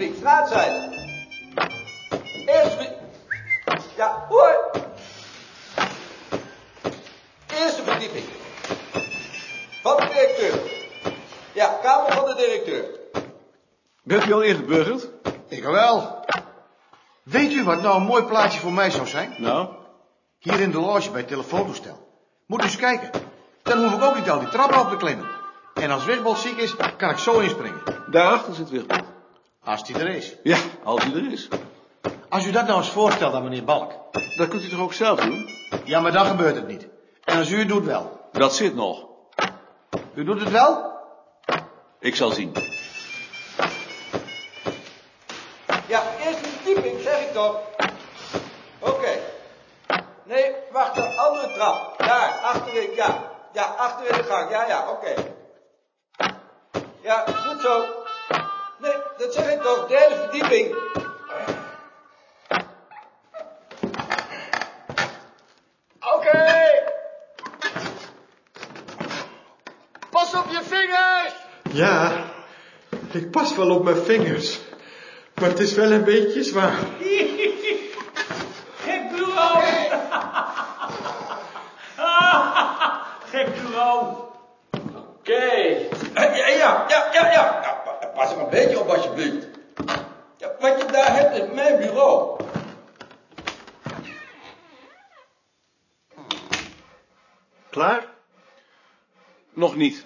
Laat zijn. Erswik. Ja. Eerste verdieping. Van de directeur. Ja, kamer van de directeur. Bent u al ingeburgerd? Ik wel. Weet u wat nou een mooi plaatje voor mij zou zijn? Nou? Hier in de loge bij het telefoontoestel. Moet u eens kijken. Dan hoef ik ook niet al die trappen op te klimmen. En als Wichtbold ziek is, kan ik zo inspringen. Daarachter zit Wichtbold. Als die er is. Ja, als hij er is. Als u dat nou eens voorstelt aan meneer Balk. Dat kunt u toch ook zelf doen? Ja, maar dan gebeurt het niet. En als u het doet wel. Dat zit nog. U doet het wel? Ik zal zien. Ja, eerst een verdieping, zeg ik toch. Oké. Nee, wacht, de andere trap. Daar, achterin, ja. Ja, achterin de gang, ja, ja, oké. Ja, goed zo. Dat zeg ik toch, derde verdieping. Oké. Pas op je vingers! Ja, ik pas wel op mijn vingers. Maar het is wel een beetje zwaar. Gek bureau! Gek bureau! Oké. Ja, ja, ja, ja, ja. Pas er een beetje op, alsjeblieft. Ja, wat je daar hebt is mijn bureau. Klaar? Nog niet.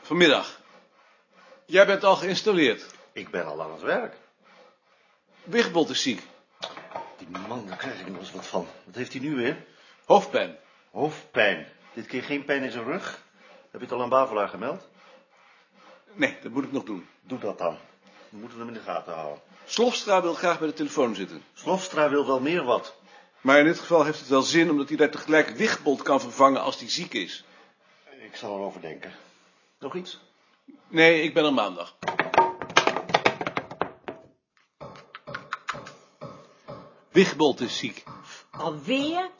Vanmiddag. Jij bent al geïnstalleerd. Ik ben al aan het werk. Wigbold is ziek. Die man, daar krijg ik nog eens wat van. Wat heeft hij nu weer? Hoofdpijn. Hoofdpijn. Dit keer geen pijn in zijn rug. Heb je het al aan Bavelaar gemeld? Nee, dat moet ik nog doen. Doe dat dan. We moeten hem in de gaten houden. Slofstra wil graag bij de telefoon zitten. Slofstra wil wel meer wat. Maar in dit geval heeft het wel zin omdat hij daar tegelijk Wigbold kan vervangen als hij ziek is. Ik zal erover denken. Nog iets? Nee, ik ben er maandag. Wigbold is ziek. Alweer?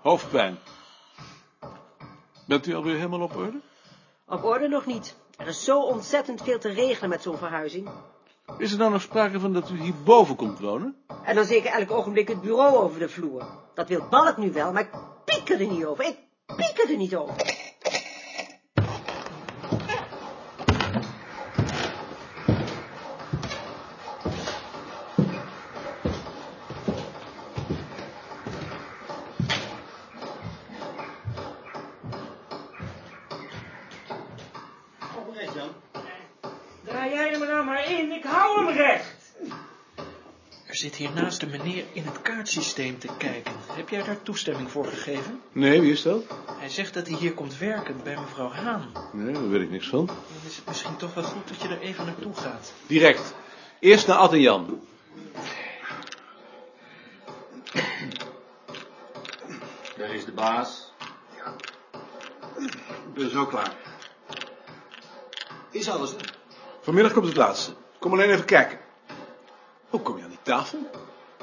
Hoofdpijn. Bent u alweer helemaal op orde? Op orde nog niet. Er is zo ontzettend veel te regelen met zo'n verhuizing. Is er nou nog sprake van dat u hierboven komt wonen? En dan zeker elk ogenblik het bureau over de vloer. Dat wil Balk nu wel, maar ik piek er niet over. Ik piek er niet over. Er zit hier naast een meneer in het kaartsysteem te kijken. Heb jij daar toestemming voor gegeven? Nee, wie is dat? Hij zegt dat hij hier komt werken bij mevrouw Haan. Nee, daar weet ik niks van. Dan is het misschien toch wel goed dat je er even naartoe gaat. Direct. Eerst naar Ad en Jan. Daar is de baas. Ik ben zo klaar. Is alles er? Vanmiddag komt het laatste. Kom alleen even kijken. Hoe kom je aan die tafel?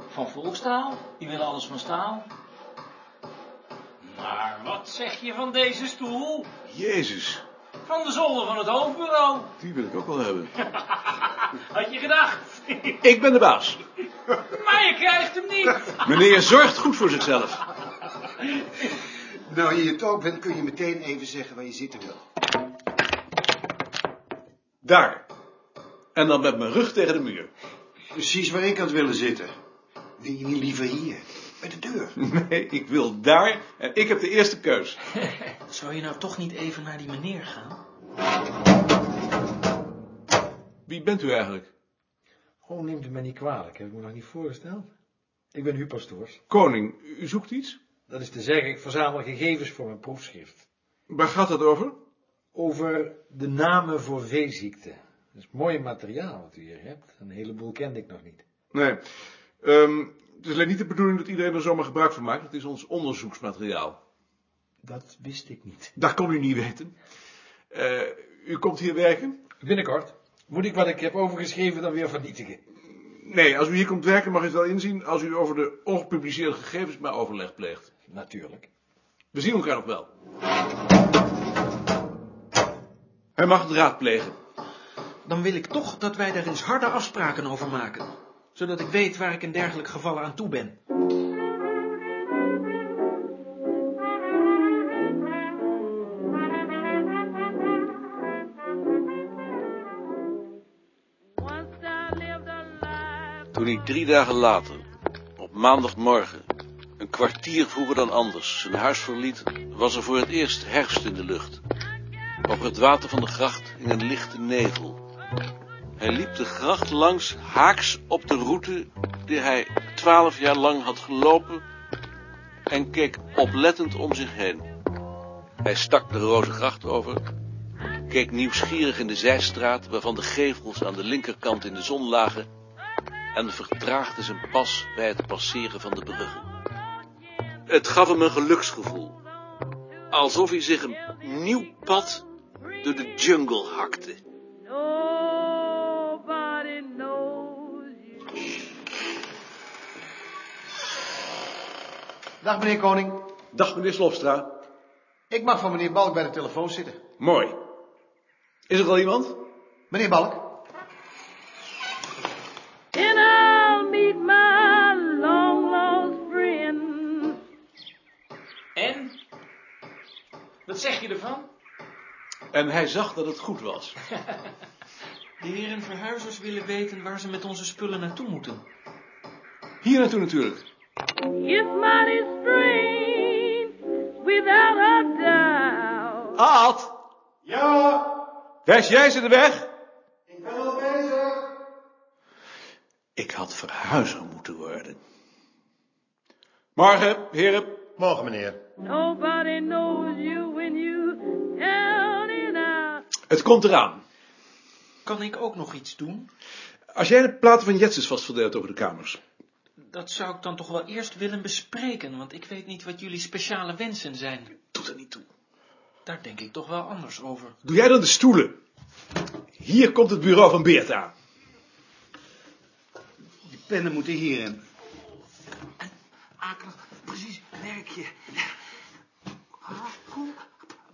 Van volkstaal? Die willen alles van staal. Maar wat zeg je van deze stoel? Jezus, Van de zolder van het hoofdbureau. die wil ik ook wel hebben. Had je gedacht? Ik ben de baas. Maar je krijgt hem niet. Meneer zorgt goed voor zichzelf. Nou, je het ook bent, kun je meteen even zeggen waar je zitten wil. Daar. En dan met mijn rug tegen de muur. Precies waar ik had willen zitten. Wil je niet liever hier? Bij de deur. Nee, ik wil daar en ik heb de eerste keus. Zou je nou toch niet even naar die meneer gaan? Wie bent u eigenlijk? Oh, neemt u mij niet kwalijk, heb ik me nog niet voorgesteld. Ik ben Huub Pastoors. Koning, u zoekt iets? Dat is te zeggen, ik verzamel gegevens voor mijn proefschrift. Waar gaat dat over? Over de namen voor veeziekten. Dat is mooi materiaal wat u hier hebt. Een heleboel kende ik nog niet. Nee. Ehm, het is alleen niet de bedoeling dat iedereen er zomaar gebruik van maakt. Het is ons onderzoeksmateriaal. Dat wist ik niet. Dat kon u niet weten. Eh, u komt hier werken? Binnenkort moet ik wat ik heb overgeschreven dan weer vernietigen. Nee, als u hier komt werken mag u het wel inzien als u over de ongepubliceerde gegevens maar overleg pleegt. Natuurlijk. We zien elkaar nog wel. Hij mag het raadplegen. Dan wil ik toch dat wij daar eens harde afspraken over maken. Zodat ik weet waar ik in dergelijke gevallen aan toe ben. Toen hij drie dagen later, op maandagmorgen, een kwartier vroeger dan anders, zijn huis verliet, was er voor het eerst herfst in de lucht. Over het water van de gracht in een lichte nevel. Hij liep de gracht langs, haaks op de route die hij twaalf jaar lang had gelopen, en keek oplettend om zich heen. Hij stak de Rozengracht over, keek nieuwsgierig in de zijstraat, waarvan de gevels aan de linkerkant in de zon lagen, en vertraagde zijn pas bij het passeren van de bruggen. Het gaf hem een geluksgevoel, alsof hij zich een nieuw pad door de jungle hakte. Nobody knows you. Dag meneer Koning. Dag, meneer Slopstra. Ik mag van meneer Balk bij de telefoon zitten. Mooi. Is er al iemand? Meneer Balk. And I'll meet my long lost friend. En? Wat zeg je ervan? En hij zag dat het goed was. De heren verhuizers willen weten waar ze met onze spullen naartoe moeten. Hier naartoe natuurlijk. It's mighty strange, without a doubt. Ad! Ja, Wijs jij ze de weg? ik ben al bezig. Ik had verhuizer moeten worden. Morgen, heren. Morgen meneer. Nobody knows you when you. Het komt eraan. Kan ik ook nog iets doen? Als jij de platen van Jetsus vast verdeelt over de kamers. Dat zou ik dan toch wel eerst willen bespreken, want ik weet niet wat jullie speciale wensen zijn. Doet er niet toe. Daar denk ik toch wel anders over. Doe jij dan de stoelen? Hier komt het bureau van Beert aan. Die pennen moeten hierin. Akelig, precies, merk je.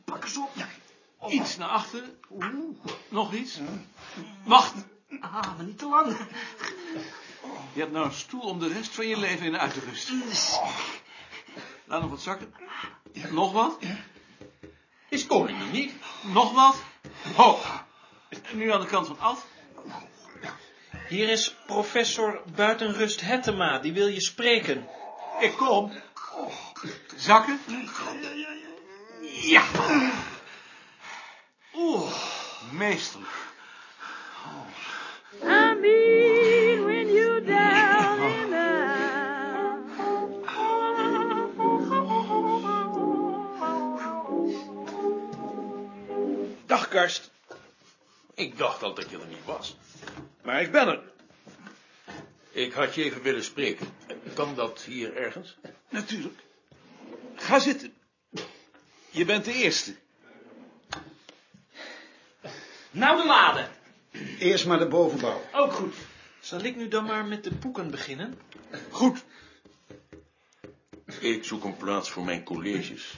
Pak eens op. Iets naar achter. Nog iets. Wacht. Ah, maar niet te lang. Je hebt nou een stoel om de rest van je leven in uit te rusten. Laat nog wat zakken. Nog wat. Is koning nog niet? Nog wat. Hoog. Nu aan de kant van Ad. Hier is professor Buitenrust Hettema, die wil je spreken. Ik kom. Zakken. Ja. Oeh, meesterlijk. I mean when you down and out. Dag, Karst. Ik dacht al dat je er niet was. Maar ik ben er. Ik had je even willen spreken. Kan dat hier ergens? Natuurlijk. Ga zitten. Je bent de eerste. Nou de lade. Eerst maar de bovenbouw. Ook goed. Zal ik nu dan maar met de boeken beginnen? Goed. Ik zoek een plaats voor mijn colleges.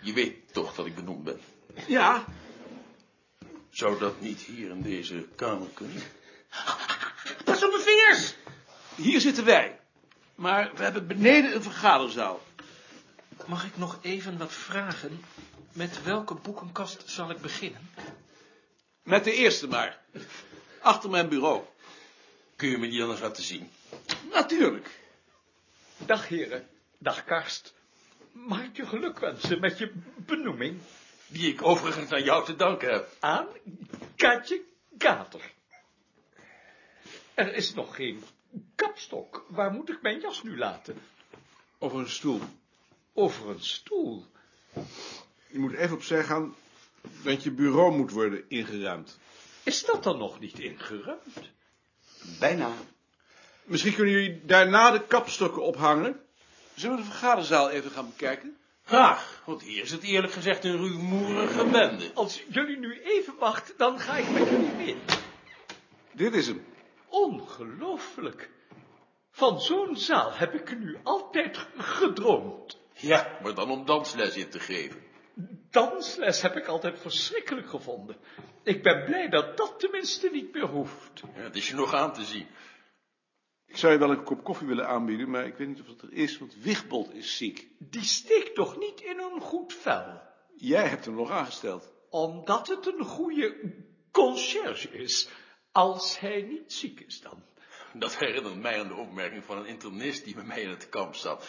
Je weet toch dat ik benoemd ben. Ja. Zou dat niet hier in deze kamer kunnen? Pas op de vingers. Hier zitten wij. Maar we hebben beneden een vergaderzaal. Mag ik nog even wat vragen? Met welke boekenkast zal ik beginnen? Met de eerste maar. Achter mijn bureau. Kun je me die anders laten zien? Natuurlijk. Dag heren, dag Karst. Mag ik je geluk wensen met je benoeming Die ik overigens aan jou te danken heb. aan Katje Kater. Er is nog geen kapstok. Waar moet ik mijn jas nu laten? Over een stoel. Over een stoel. Je moet even opzij gaan, want je bureau moet worden ingeruimd. Is dat dan nog niet ingeruimd? Bijna. Misschien kunnen jullie daarna de kapstokken ophangen. Zullen we de vergaderzaal even gaan bekijken? Graag, want hier is het eerlijk gezegd een rumoerige bende. Als jullie nu even wachten, dan ga ik met jullie mee. Dit is hem. Ongelooflijk. Van zo'n zaal heb ik nu altijd gedroomd. Ja, maar dan om dansles in te geven. Dansles heb ik altijd verschrikkelijk gevonden. Ik ben blij dat dat tenminste niet meer hoeft. Ja, het is je nog aan te zien. Ik zou je wel een kop koffie willen aanbieden, maar ik weet niet of het er is, want Wigbold is ziek. Die steekt toch niet in een goed vel? Jij hebt hem nog aangesteld. Omdat het een goede conciërge is. Als hij niet ziek is dan. dat herinnert mij aan de opmerking van een internist die bij mij in het kamp zat.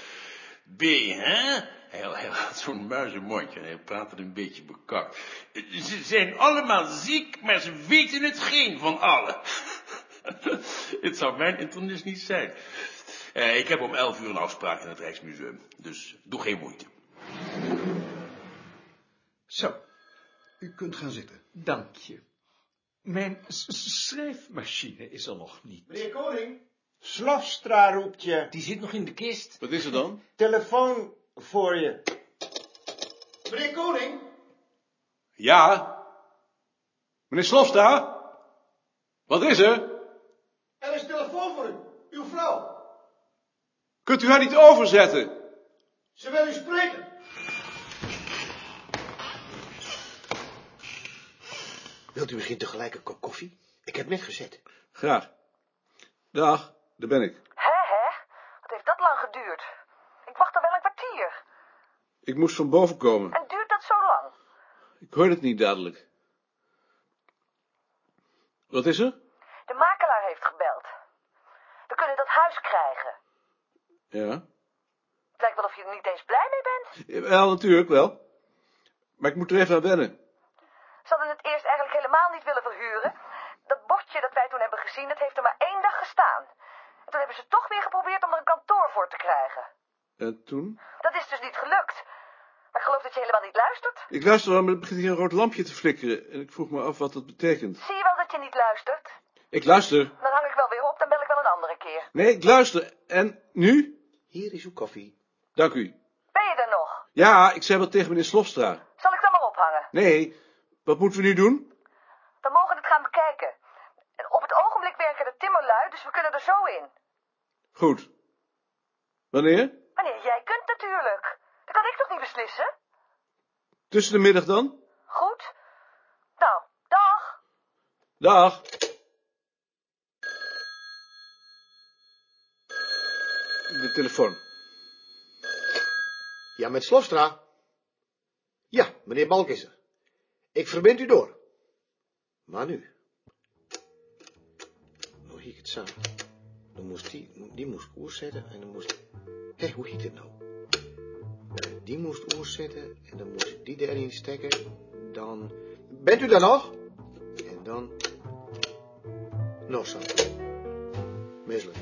B, hè? Hij, hij had zo'n muizenmondje en hij praatte een beetje bekakt. Ze zijn allemaal ziek, maar ze weten het geen van allen. het zou mijn internist niet zijn. Eh, ik heb om elf uur een afspraak in het Rijksmuseum, dus doe geen moeite. Zo, U kunt gaan zitten. dank je. Mijn schrijfmachine is er nog niet. Meneer Koning, Slofstra roept je. Die zit nog in de kist. Wat is er dan? Telefoon voor je. Meneer Koning? Ja? Meneer Slofsta? Wat is er? Er is telefoon voor u. Uw vrouw. Kunt u haar niet overzetten? Ze wil u spreken. Wilt u misschien tegelijk een kop koffie? Ik heb net gezet. Graag. Dag, daar ben ik. Hé, hé? Wat heeft dat lang geduurd? Ik wacht al wel een kwartier. Ik moest van boven komen. En duurt dat zo lang? Ik hoorde het niet dadelijk. Wat is er? De makelaar heeft gebeld. We kunnen dat huis krijgen. Ja. Het lijkt wel of je er niet eens blij mee bent. Wel, natuurlijk wel. Maar ik moet er even aan wennen. Ze hadden het eerst eigenlijk helemaal niet willen verhuren. Dat bordje dat wij toen hebben gezien, dat heeft er maar één dag gestaan. En toen hebben ze toch weer geprobeerd om er een kantoor voor te krijgen. En toen? Dat is dus niet gelukt. Geloof dat je helemaal niet luistert. Ik luister wel, maar er begint hier een rood lampje te flikkeren. En ik vroeg me af wat dat betekent. Zie je wel dat je niet luistert? Ik luister. Dan hang ik wel weer op, dan bel ik wel een andere keer. Nee, ik luister. En nu? Hier is uw koffie. Dank u. Ben je er nog? Ja, ik zei wat tegen meneer Slofstra. Zal ik dan maar ophangen? Nee, wat moeten we nu doen? We mogen het gaan bekijken. En op het ogenblik werken de timmerlui, dus we kunnen er zo in. Goed. Wanneer? Wanneer jij kunt natuurlijk. Dat kan ik toch niet beslissen? Tussen de middag dan? Goed. Nou, dag. Dag. De telefoon. Ja, met Slofstra. Ja, meneer Balk is er. Ik verbind u door. Maar nu. Hoe hiek het samen? Dan moest die, die moest koers zetten en dan moest... Hé, hoe hiek het nou? Eh, Die moest koers zetten en dan moest die erin stekken. Dan... Bent u daar nog? En dan... Nog zo. Misselijk.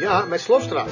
Ja, met Slofstra.